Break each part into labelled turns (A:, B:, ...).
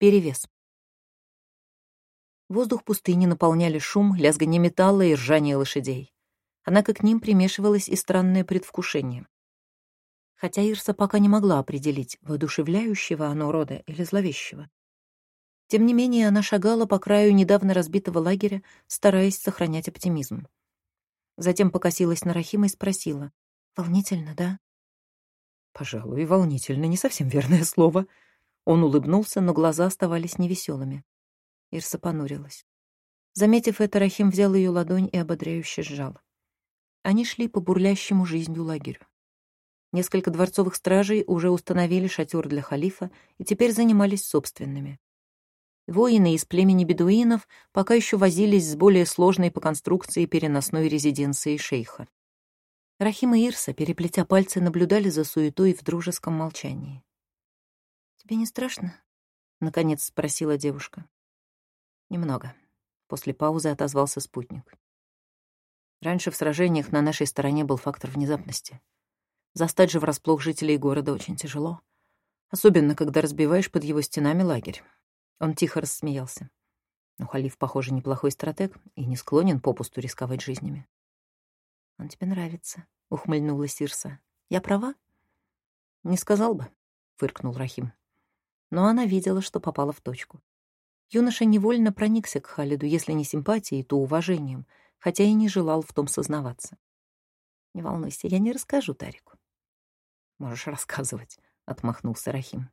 A: Перевес. Воздух пустыни наполняли шум, лязганье металла и ржание лошадей. Однако к ним примешивалось и странное предвкушение. Хотя Ирса пока не могла определить, воодушевляющего оно рода или зловещего. Тем не менее, она шагала по краю недавно разбитого лагеря, стараясь сохранять оптимизм. Затем покосилась на Рахима и спросила. «Волнительно, да?»
B: «Пожалуй, волнительно, не совсем верное слово», он улыбнулся, но глаза оставались невеселыми. Ирса понурилась. Заметив это, Рахим взял ее ладонь и ободряюще сжал. Они шли по бурлящему жизнью лагерю. Несколько дворцовых стражей уже установили шатер для халифа и теперь занимались собственными. Воины из племени бедуинов пока еще возились с более сложной по конструкции переносной резиденцией шейха. Рахим и Ирса, переплетя пальцы, наблюдали за суетой в дружеском молчании.
A: «Тебе не страшно?» — наконец спросила девушка.
B: «Немного», — после паузы отозвался спутник. Раньше в сражениях на нашей стороне был фактор внезапности. Застать же врасплох жителей города очень тяжело. Особенно, когда разбиваешь под его стенами лагерь. Он тихо рассмеялся. Но халиф, похоже, неплохой стратег и не склонен попусту рисковать жизнями.
A: «Он тебе нравится», — ухмыльнулась Сирса. «Я права?»
B: «Не сказал бы», — фыркнул Рахим но она видела, что попала в точку. Юноша невольно проникся к Халиду, если не симпатией, то уважением, хотя и не желал в том сознаваться.
A: «Не волнуйся, я не расскажу Тарику».
B: «Можешь рассказывать», — отмахнулся Рахим.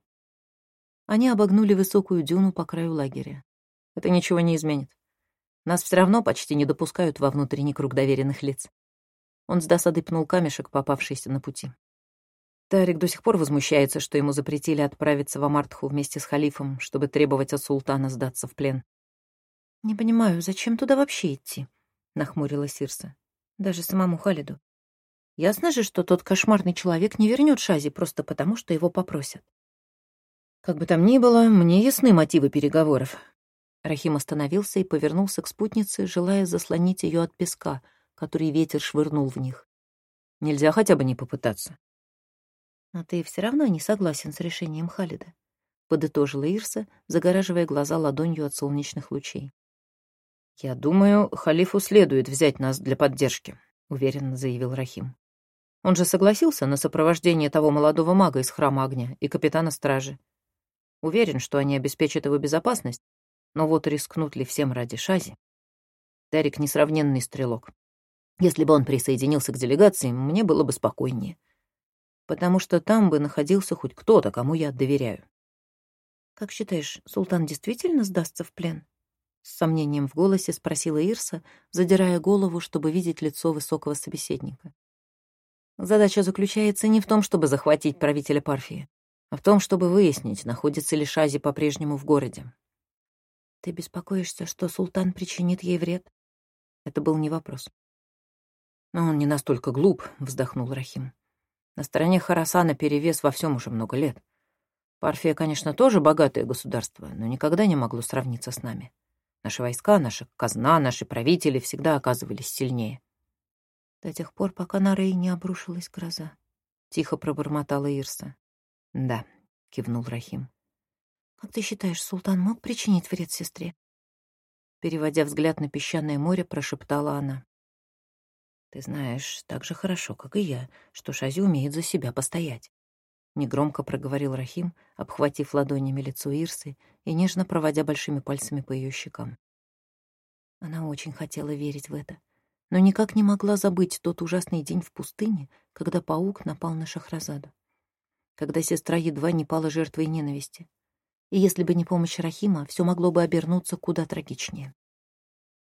B: Они обогнули высокую дюну по краю лагеря. Это ничего не изменит. Нас все равно почти не допускают во внутренний круг доверенных лиц. Он с досадой пнул камешек, попавшийся на пути. Тарик до сих пор возмущается, что ему запретили отправиться в Амартху вместе с халифом, чтобы требовать от султана сдаться в плен.
A: «Не понимаю, зачем туда вообще идти?» — нахмурила Сирса. «Даже самому Халиду. Ясно же, что тот кошмарный человек не вернет Шази просто потому, что его попросят».
B: «Как бы там ни было, мне ясны мотивы переговоров». Рахим остановился и повернулся к спутнице, желая заслонить ее от песка, который ветер швырнул в них. «Нельзя хотя бы не попытаться».
A: «Но ты все равно не согласен с решением Халида», — подытожила Ирса, загораживая глаза ладонью от солнечных лучей.
B: «Я думаю, халифу следует взять нас для поддержки», — уверенно заявил Рахим. «Он же согласился на сопровождение того молодого мага из храма огня и капитана стражи. Уверен, что они обеспечат его безопасность, но вот рискнут ли всем ради Шази? Дарик — несравненный стрелок. Если бы он присоединился к делегации, мне было бы спокойнее потому что там бы находился хоть кто-то, кому я доверяю.
A: «Как считаешь, султан действительно сдастся в плен?» С сомнением в голосе спросила Ирса, задирая голову, чтобы видеть лицо высокого собеседника.
B: Задача заключается не в том, чтобы захватить правителя Парфии, а в том, чтобы выяснить, находится ли Шази по-прежнему в городе.
A: «Ты беспокоишься, что султан причинит ей вред?»
B: Это был не вопрос. «Но он не настолько глуп», — вздохнул Рахим. На стороне Харасана перевес во всем уже много лет. Парфия, конечно, тоже богатое государство, но никогда не могло сравниться с нами. Наши войска, наша казна, наши правители всегда оказывались сильнее.
A: До тех пор, пока на Рей не обрушилась гроза. Тихо пробормотала Ирса.
B: Да, кивнул Рахим.
A: Как ты считаешь, султан мог причинить вред сестре?
B: Переводя взгляд на песчаное море, прошептала она. Ты знаешь так же хорошо, как и я, что Шази умеет за себя постоять. Негромко проговорил Рахим, обхватив ладонями лицо Ирсы и нежно проводя большими пальцами по ее щекам.
A: Она очень хотела верить в это, но никак не могла забыть тот ужасный день в пустыне, когда паук напал на Шахразаду. Когда сестра едва не пала жертвой ненависти. И если бы не помощь Рахима, все могло бы обернуться куда трагичнее.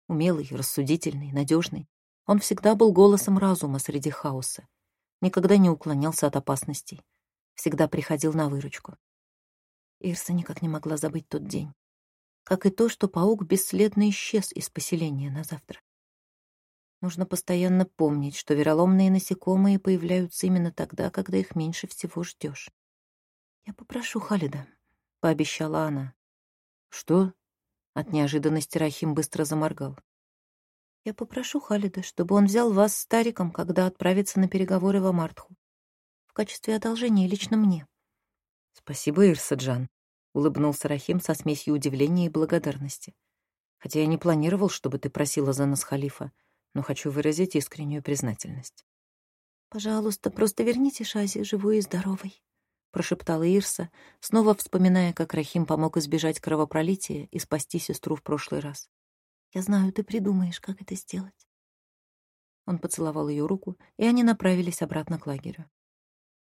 A: Умелый, рассудительный, надежный, он всегда был голосом разума среди хаоса, никогда не уклонялся от опасностей, всегда приходил на выручку. Ирса никак не могла забыть тот день, как и то, что паук бесследно исчез из поселения на завтра. Нужно постоянно помнить, что вероломные насекомые появляются именно тогда, когда их меньше всего ждешь. «Я попрошу Халида», — пообещала она.
B: «Что?» От неожиданности Рахим быстро заморгал.
A: Я попрошу Халида, чтобы он взял вас с Тариком, когда отправится на переговоры в Амартху. В качестве одолжения лично мне.
B: Спасибо, Ирсаджан. улыбнулся Рахим со смесью удивления и благодарности. «Хотя я не планировал, чтобы ты просила за нас халифа, но хочу выразить искреннюю признательность».
A: «Пожалуйста, просто верните Шази живой и здоровой», — прошептала Ирса, снова вспоминая, как Рахим помог избежать кровопролития и спасти сестру в прошлый раз. «Я знаю, ты придумаешь, как это сделать».
B: Он поцеловал ее руку, и они направились обратно к лагерю.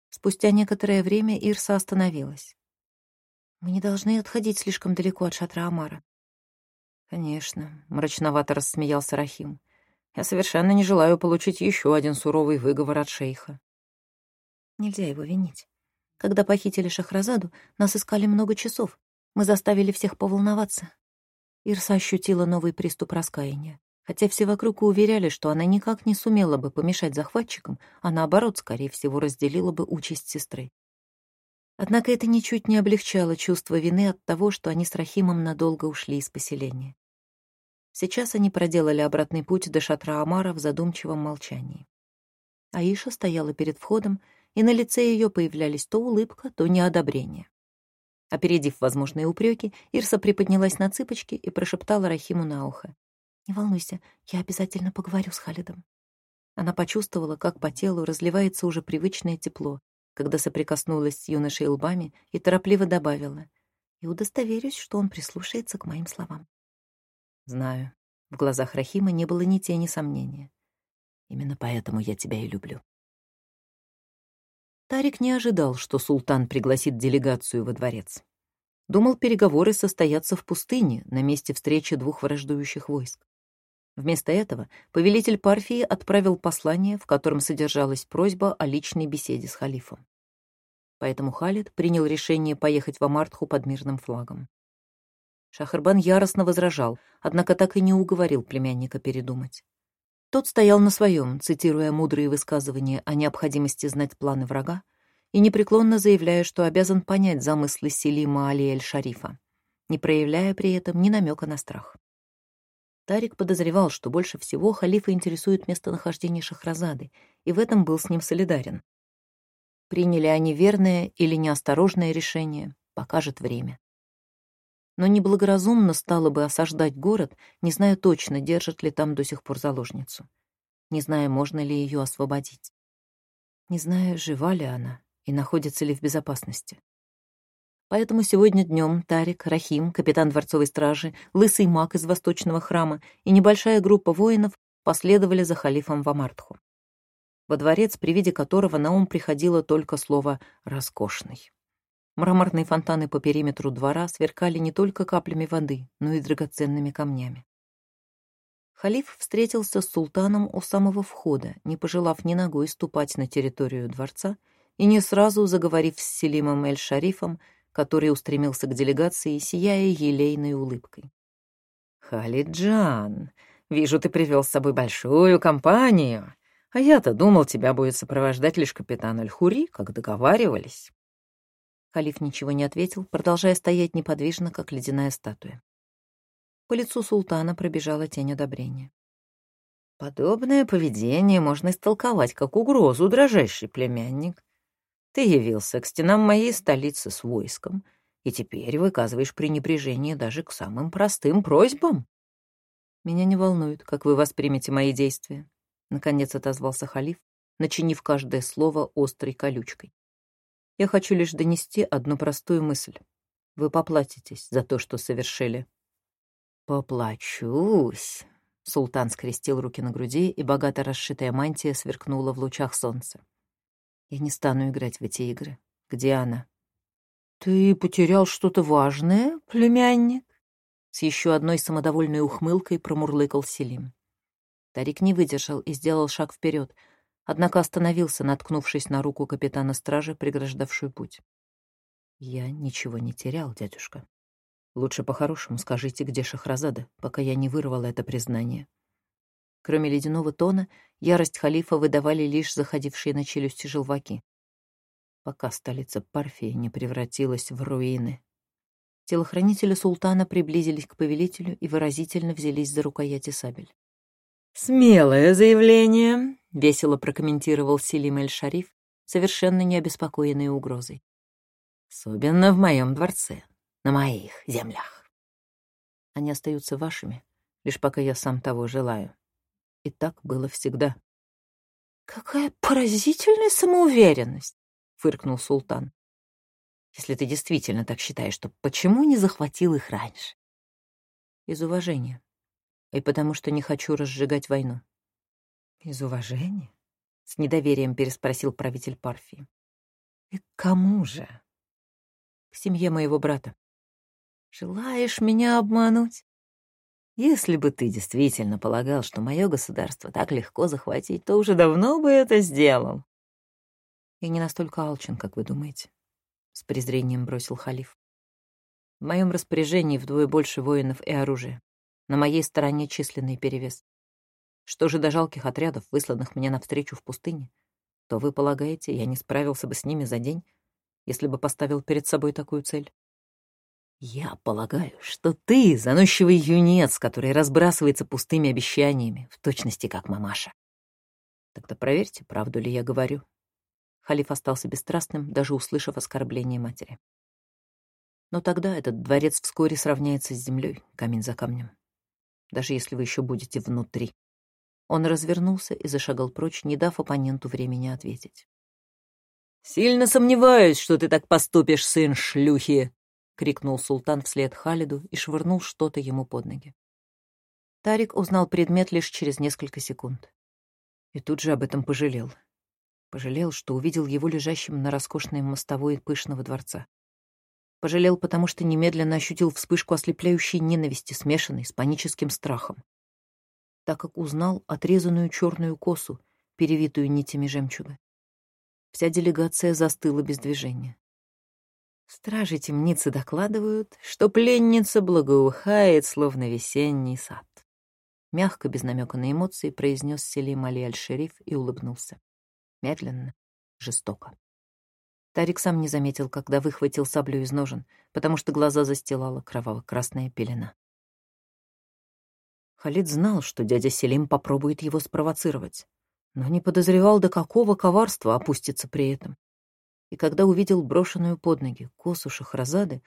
B: Спустя некоторое время Ирса остановилась.
A: «Мы не должны отходить слишком далеко от шатра Амара».
B: «Конечно», — мрачновато рассмеялся Рахим. «Я совершенно не желаю получить еще один суровый выговор от шейха».
A: Нельзя его винить. Когда похитили Шахразаду, нас искали много часов. Мы заставили всех поволноваться. Ирса ощутила новый приступ раскаяния. Хотя все вокруг уверяли, что она никак не сумела бы помешать захватчикам, а наоборот, скорее всего, разделила бы участь сестры. Однако это ничуть не облегчало чувство вины от того, что они с Рахимом надолго ушли из поселения. Сейчас они проделали обратный путь до шатра Амара в задумчивом молчании. Аиша стояла перед входом, и на лице ее появлялись то улыбка, то неодобрение. Опередив возможные упреки, Ирса приподнялась на цыпочки и прошептала Рахиму на ухо. «Не волнуйся, я обязательно поговорю с Халидом». Она почувствовала, как по телу разливается уже привычное тепло, когда соприкоснулась с юношей лбами и торопливо добавила. «И удостоверюсь, что он прислушается к моим словам».
B: «Знаю». В глазах Рахима не было ни тени сомнения. «Именно поэтому я тебя и люблю». Тарик не ожидал, что султан пригласит делегацию во дворец. Думал, переговоры состоятся в пустыне, на месте встречи двух враждующих войск. Вместо этого повелитель Парфии отправил послание, в котором содержалась просьба о личной беседе с халифом. Поэтому Халид принял решение поехать в Амартху под мирным флагом. Шахарбан яростно возражал, однако так и не уговорил племянника передумать. Тот стоял на своем, цитируя мудрые высказывания о необходимости знать планы врага и непреклонно заявляя, что обязан понять замыслы Селима Али Эль-Шарифа, не проявляя при этом ни намека на страх. Тарик подозревал, что больше всего халифа интересует местонахождение Шахразады, и в этом был с ним солидарен. Приняли они верное или неосторожное решение, покажет время. Но неблагоразумно стало бы осаждать город, не зная точно, держат ли там до сих пор заложницу, не зная, можно ли ее освободить, не зная, жива ли она и находится ли в безопасности. Поэтому сегодня днем Тарик, Рахим, капитан дворцовой стражи, лысый маг из восточного храма и небольшая группа воинов последовали за халифом в Амартху, во дворец, при виде которого на ум приходило только слово «роскошный». Мраморные фонтаны по периметру двора сверкали не только каплями воды, но и драгоценными камнями. Халиф встретился с султаном у самого входа, не пожелав ни ногой ступать на территорию дворца и не сразу заговорив с Селимом Эль-Шарифом, который устремился к делегации, сияя елейной улыбкой. «Халиджан, вижу, ты привел с собой большую компанию, а я-то думал, тебя будет сопровождать лишь капитан Аль-Хури, как договаривались». Халиф ничего не ответил, продолжая стоять неподвижно, как ледяная статуя. По лицу султана пробежала тень одобрения. «Подобное поведение можно истолковать как угрозу, дрожайший племянник. Ты явился к стенам моей столицы с войском, и теперь выказываешь пренебрежение даже к самым простым просьбам. Меня не волнует, как вы воспримете мои действия, — наконец отозвался халиф, начинив каждое слово острой колючкой. Я хочу лишь донести одну простую мысль. Вы поплатитесь за то, что совершили. Поплачусь. Султан скрестил руки на груди, и богато расшитая мантия сверкнула в лучах солнца. Я не стану играть в эти игры. Где она? Ты потерял что-то важное, племянник? С еще одной самодовольной ухмылкой промурлыкал Селим. Тарик не выдержал и сделал шаг вперед, однако остановился, наткнувшись на руку капитана стражи, преграждавшую путь. «Я ничего не терял, дядюшка. Лучше по-хорошему скажите, где Шахразада, пока я не вырвал это признание». Кроме ледяного тона, ярость халифа выдавали лишь заходившие на челюсти желваки. Пока столица Парфии не превратилась в руины. Телохранители султана приблизились к повелителю и выразительно взялись за рукояти сабель. «Смелое заявление», — весело прокомментировал Селим Эль-Шариф, совершенно не обеспокоенный угрозой. «Особенно в моем дворце. на моих землях. Они остаются вашими, лишь пока я сам того желаю. И так было всегда.
A: «Какая поразительная самоуверенность!» — фыркнул султан.
B: «Если ты действительно так считаешь, то почему не захватил их раньше?» «Из уважения. И потому что не хочу разжигать войну».
A: «Из уважения?»
B: — с недоверием переспросил правитель Парфии.
A: «И к кому же?»
B: «К семье моего брата».
A: «Желаешь меня обмануть?»
B: Если бы ты действительно полагал, что мое государство так легко захватить, то уже давно бы это сделал.
A: И не настолько алчен, как вы думаете, — с презрением бросил халиф.
B: В моем распоряжении вдвое больше воинов и оружия. На моей стороне численный перевес. Что же до жалких отрядов, высланных мне навстречу в пустыне, то вы полагаете, я не справился бы с ними за день, если бы поставил перед собой такую цель? Я полагаю, что ты заносчивый юнец, который разбрасывается пустыми обещаниями, в точности как мамаша. Тогда проверьте, правду ли я говорю. Халиф остался бесстрастным, даже услышав оскорбление матери. Но тогда этот дворец вскоре сравняется с землей, камень за камнем. Даже если вы еще будете внутри. Он развернулся и зашагал прочь, не дав оппоненту времени ответить. «Сильно сомневаюсь, что ты так поступишь, сын шлюхи!» — крикнул султан вслед Халиду и швырнул что-то ему под ноги. Тарик узнал предмет лишь через несколько секунд. И тут же об этом пожалел. Пожалел, что увидел его лежащим на роскошной мостовой пышного дворца. Пожалел, потому что немедленно ощутил вспышку ослепляющей ненависти, смешанной с паническим страхом. Так как узнал отрезанную черную косу, перевитую нитями жемчуга. Вся делегация застыла без движения. Стражи темницы докладывают, что пленница благоухает, словно весенний сад. Мягко, без намека на эмоции, произнес Селим Али Аль-Шериф и улыбнулся. Медленно, жестоко. Тарик сам не заметил, когда выхватил саблю из ножен, потому что глаза застилала кроваво-красная пелена. Халид знал, что дядя Селим попробует его спровоцировать, но не подозревал, до какого коварства опустится при этом и когда увидел брошенную под ноги косу Шахразады,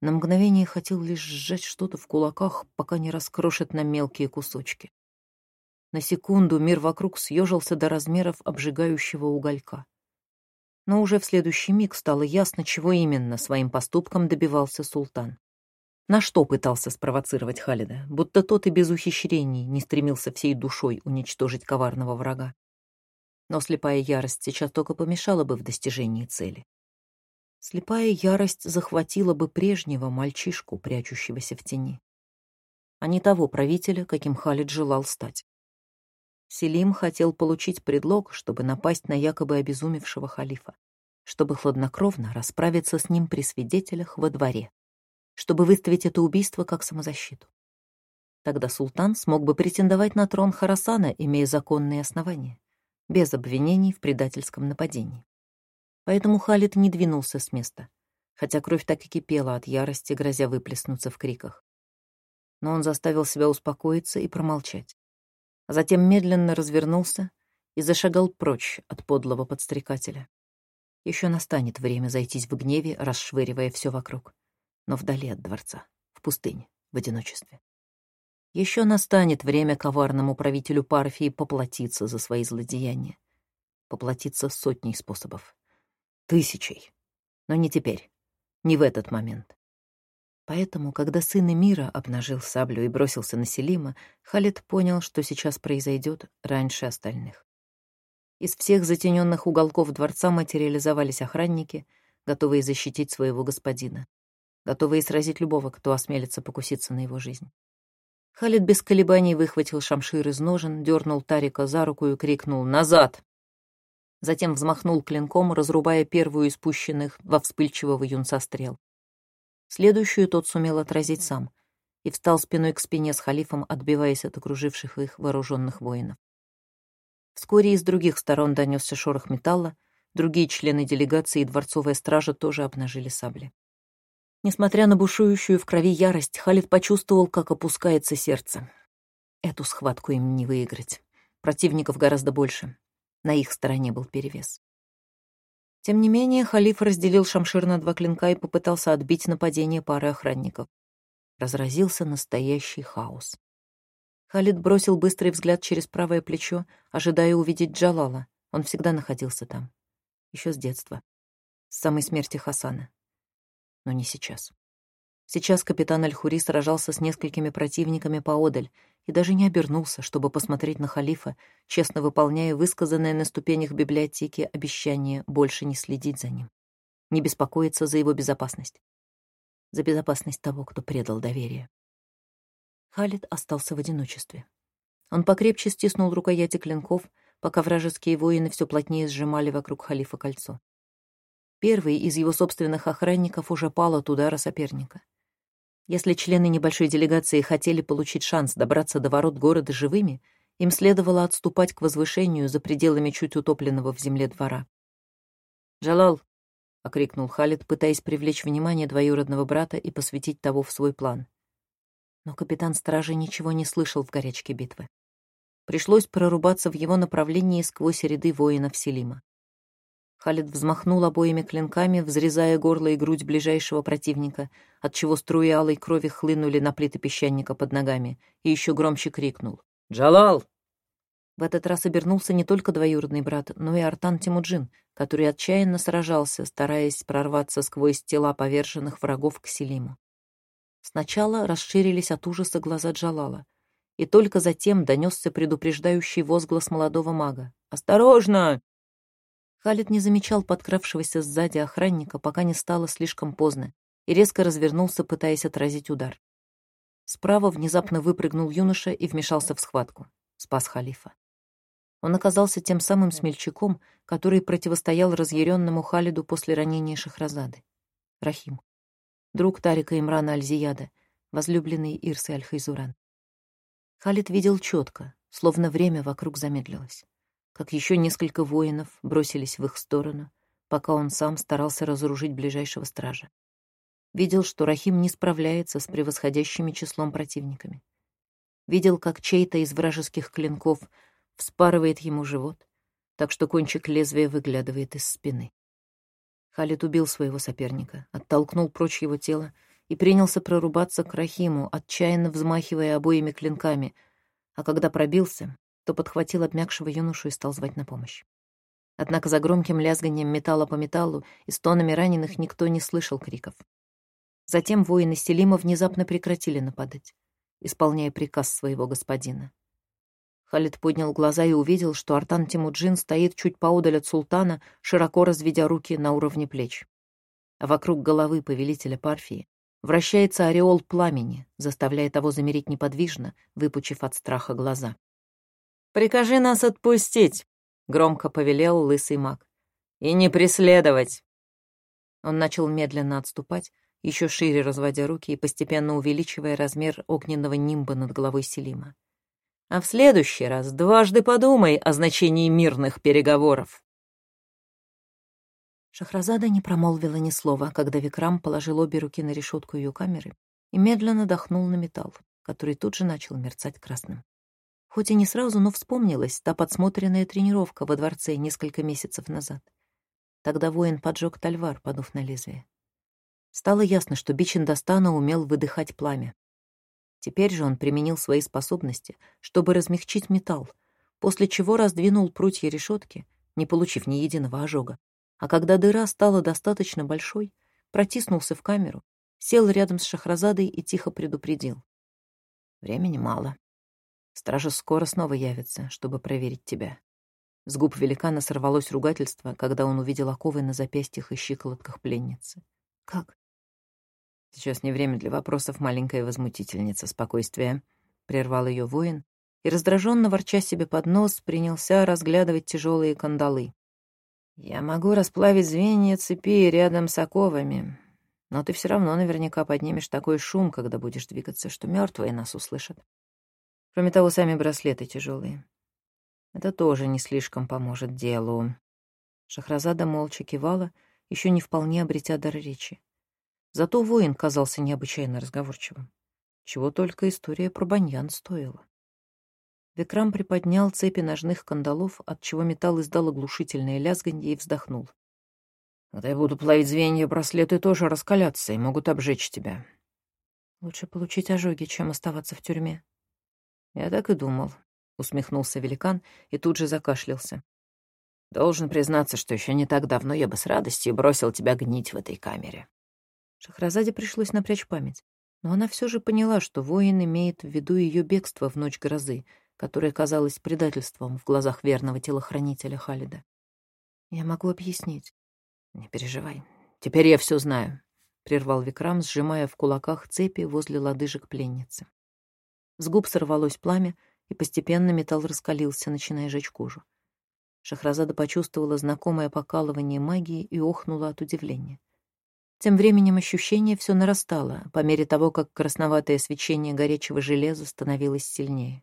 B: на мгновение хотел лишь сжать что-то в кулаках, пока не раскрошит на мелкие кусочки. На секунду мир вокруг съежился до размеров обжигающего уголька. Но уже в следующий миг стало ясно, чего именно своим поступком добивался султан. На что пытался спровоцировать Халида, будто тот и без ухищрений не стремился всей душой уничтожить коварного врага но слепая ярость сейчас только помешала бы в достижении цели. Слепая ярость захватила бы прежнего мальчишку, прячущегося в тени, а не того правителя, каким Халид желал стать. Селим хотел получить предлог, чтобы напасть на якобы обезумевшего халифа, чтобы хладнокровно расправиться с ним при свидетелях во дворе, чтобы выставить это убийство как самозащиту. Тогда султан смог бы претендовать на трон Харасана, имея законные основания без обвинений в предательском нападении. Поэтому Халид не двинулся с места, хотя кровь так и кипела от ярости, грозя выплеснуться в криках. Но он заставил себя успокоиться и промолчать. А затем медленно развернулся и зашагал прочь от подлого подстрекателя. Еще настанет время зайтись в гневе, расшвыривая все вокруг, но вдали от дворца, в пустыне, в одиночестве. Еще настанет время коварному правителю Парфии поплатиться за свои злодеяния. Поплатиться сотней способов. Тысячей. Но не теперь. Не в этот момент. Поэтому, когда сын Эмира обнажил саблю и бросился на Селима, Халид понял, что сейчас произойдет раньше остальных. Из всех затененных уголков дворца материализовались охранники, готовые защитить своего господина, готовые сразить любого, кто осмелится покуситься на его жизнь. Халид без колебаний выхватил шамшир из ножен, дернул Тарика за руку и крикнул «Назад!». Затем взмахнул клинком, разрубая первую из пущенных во вспыльчивого юнца стрел. Следующую тот сумел отразить сам и встал спиной к спине с халифом, отбиваясь от окруживших их вооруженных воинов. Вскоре из других сторон донесся шорох металла, другие члены делегации и дворцовая стража тоже обнажили сабли. Несмотря на бушующую в крови ярость, Халид почувствовал, как опускается сердце. Эту схватку им не выиграть. Противников гораздо больше. На их стороне был перевес. Тем не менее, халиф разделил шамшир на два клинка и попытался отбить нападение пары охранников. Разразился настоящий хаос. Халид бросил быстрый взгляд через правое плечо, ожидая увидеть Джалала. Он всегда находился там. Еще с детства. С самой смерти Хасана. Но не сейчас. Сейчас капитан Аль-Хури сражался с несколькими противниками поодаль и даже не обернулся, чтобы посмотреть на халифа, честно выполняя высказанное на ступенях библиотеки обещание больше не следить за ним, не беспокоиться за его безопасность за безопасность того, кто предал доверие. Халид остался в одиночестве. Он покрепче стиснул рукояти клинков, пока вражеские воины все плотнее сжимали вокруг халифа кольцо. Первый из его собственных охранников уже пал от удара соперника. Если члены небольшой делегации хотели получить шанс добраться до ворот города живыми, им следовало отступать к возвышению за пределами чуть утопленного в земле двора. «Джалал, — окрикнул Халид, пытаясь привлечь внимание двоюродного брата и посвятить того в свой план. Но капитан стражи ничего не слышал в горячке битвы. Пришлось прорубаться в его направлении сквозь ряды воинов Селима. Халид взмахнул обоими клинками, взрезая горло и грудь ближайшего противника, отчего струи алой крови хлынули на плиты песчаника под ногами, и еще громче крикнул. «Джалал!» В этот раз обернулся не только двоюродный брат, но и Артан Тимуджин, который отчаянно сражался, стараясь прорваться сквозь тела поверженных врагов к Селиму. Сначала расширились от ужаса глаза Джалала, и только затем донесся предупреждающий возглас молодого мага. «Осторожно!» Халид не замечал подкравшегося сзади охранника, пока не стало слишком поздно, и резко развернулся, пытаясь отразить удар. Справа внезапно выпрыгнул юноша и вмешался в схватку. Спас халифа. Он оказался тем самым смельчаком, который противостоял разъяренному Халиду после ранения Шахразады. Рахим. Друг Тарика Имрана Аль-Зияда, возлюбленный Ирсы Аль-Хайзуран. Халид видел четко, словно время вокруг замедлилось, как еще несколько воинов бросились в их сторону, пока он сам старался разоружить ближайшего стража. Видел, что Рахим не справляется с превосходящими числом противниками. Видел, как чей-то из вражеских клинков — вспарывает ему живот, так что кончик лезвия выглядывает из спины. Халид убил своего соперника, оттолкнул прочь его тело и принялся прорубаться к Рахиму, отчаянно взмахивая обоими клинками, а когда пробился, то подхватил обмякшего юношу и стал звать на помощь. Однако за громким лязганием металла по металлу и стонами раненых никто не слышал криков. Затем воины Селима внезапно прекратили нападать, исполняя приказ своего господина. Халид поднял глаза и увидел, что Артан Тимуджин стоит чуть поодаль от султана, широко разведя руки на уровне плеч. А вокруг головы повелителя Парфии вращается ореол пламени, заставляя того замереть неподвижно, выпучив от страха глаза. «Прикажи нас отпустить!» — громко повелел лысый маг. «И не преследовать!» Он начал медленно отступать, еще шире разводя руки и постепенно увеличивая размер огненного нимба над головой Селима. А в следующий раз дважды подумай о значении мирных переговоров. Шахразада не промолвила ни слова, когда Викрам положил обе руки на решетку ее камеры и медленно дохнул на металл, который тут же начал мерцать красным. Хоть и не сразу, но вспомнилась та подсмотренная тренировка во дворце несколько месяцев назад. Тогда воин поджег тальвар, подув на лезвие. Стало ясно, что бич Индостана умел выдыхать пламя, Теперь же он применил свои способности, чтобы размягчить металл, после чего раздвинул прутья решетки, не получив ни единого ожога. А когда дыра стала достаточно большой, протиснулся в камеру, сел рядом с Шахразадой и тихо предупредил. «Времени мало. Стража скоро снова явится, чтобы проверить тебя». С губ великана сорвалось ругательство, когда он увидел оковы на запястьях и щиколотках пленницы. «Как? Сейчас не время для вопросов, маленькая возмутительница спокойствия. Прервал ее воин и, раздраженно ворча себе под нос, принялся разглядывать тяжелые кандалы. «Я могу расплавить звенья цепи рядом с оковами, но ты все равно наверняка поднимешь такой шум, когда будешь двигаться, что мертвые нас услышат. Кроме того, сами браслеты тяжелые. Это тоже не слишком поможет делу». Шахразада молча кивала, еще не вполне обретя дар речи. Зато воин казался необычайно разговорчивым. Чего только история про баньян стоила. Викрам приподнял цепи ножных кандалов, от чего металл издал оглушительное лязганье и вздохнул. Когда я буду плавить звенья, браслеты тоже раскалятся и могут обжечь тебя.
A: Лучше получить ожоги, чем оставаться в тюрьме.
B: Я так и думал, усмехнулся великан и тут же закашлялся. Должен признаться, что еще не так давно я бы с радостью бросил тебя гнить в этой камере.
A: Шахразаде пришлось напрячь память, но она все же поняла, что воин имеет в виду ее бегство в ночь грозы, которое казалось предательством в глазах верного телохранителя Халида. «Я могу объяснить».
B: «Не переживай. Теперь я все знаю», — прервал Викрам, сжимая в кулаках цепи возле лодыжек пленницы.
A: С губ сорвалось пламя, и постепенно металл раскалился, начиная жечь кожу. Шахразада почувствовала знакомое покалывание магии и охнула от удивления. Тем временем ощущение все нарастало, по мере того, как красноватое свечение горячего железа становилось сильнее.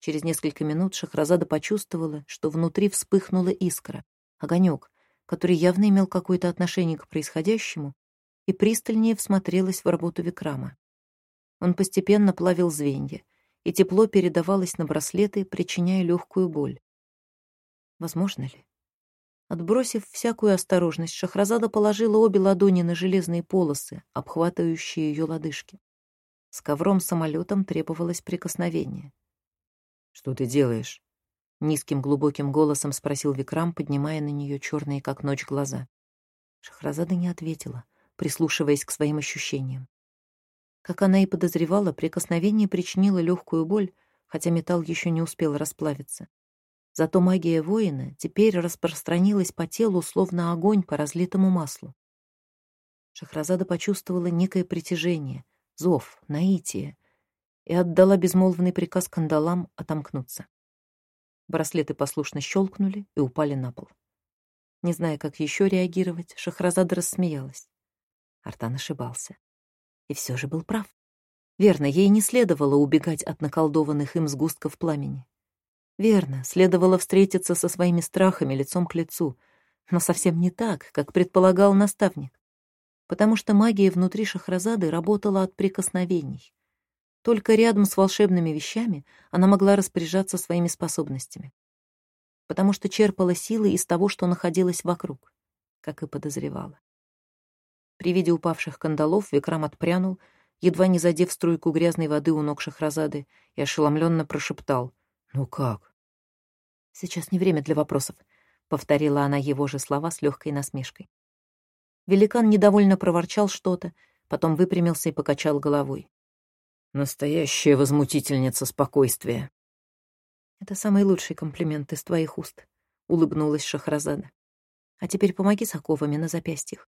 A: Через несколько минут Шахразада почувствовала, что внутри вспыхнула искра, огонек, который явно имел какое-то отношение к происходящему, и пристальнее всмотрелась в работу Викрама. Он постепенно плавил звенья, и тепло передавалось на браслеты, причиняя легкую боль. Возможно ли? Отбросив всякую осторожность, Шахразада положила обе ладони на железные полосы, обхватывающие ее лодыжки. С ковром-самолетом требовалось прикосновение.
B: «Что ты делаешь?»
A: — низким глубоким голосом спросил Викрам, поднимая на нее черные, как ночь, глаза. Шахразада не ответила, прислушиваясь к своим ощущениям. Как она и подозревала, прикосновение причинило легкую боль, хотя металл еще не успел расплавиться. Зато магия воина теперь распространилась по телу, словно огонь по разлитому маслу. Шахразада почувствовала некое притяжение, зов, наитие, и отдала безмолвный приказ кандалам отомкнуться. Браслеты послушно щелкнули и упали на пол. Не зная, как еще реагировать, Шахразада рассмеялась. Артан ошибался. И все же был прав. Верно, ей не следовало убегать от наколдованных им сгустков пламени. Верно, следовало встретиться со своими страхами лицом к лицу, но совсем не так, как предполагал наставник. Потому что магия внутри Шахразады работала от прикосновений. Только рядом с волшебными вещами она могла распоряжаться своими способностями. Потому что черпала силы из того, что находилось вокруг, как и подозревала. При виде упавших кандалов Викрам отпрянул, едва не задев струйку грязной воды у ног Шахразады, и ошеломленно прошептал «Ну как?» «Сейчас не время для вопросов», — повторила она его же слова с легкой насмешкой. Великан недовольно проворчал что-то, потом выпрямился и покачал головой.
B: «Настоящая возмутительница спокойствия».
A: «Это самый лучший комплимент из твоих уст», — улыбнулась Шахразада. «А теперь помоги с оковами на запястьях.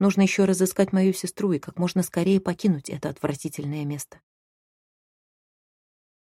A: Нужно еще разыскать мою сестру и как можно скорее покинуть это отвратительное место».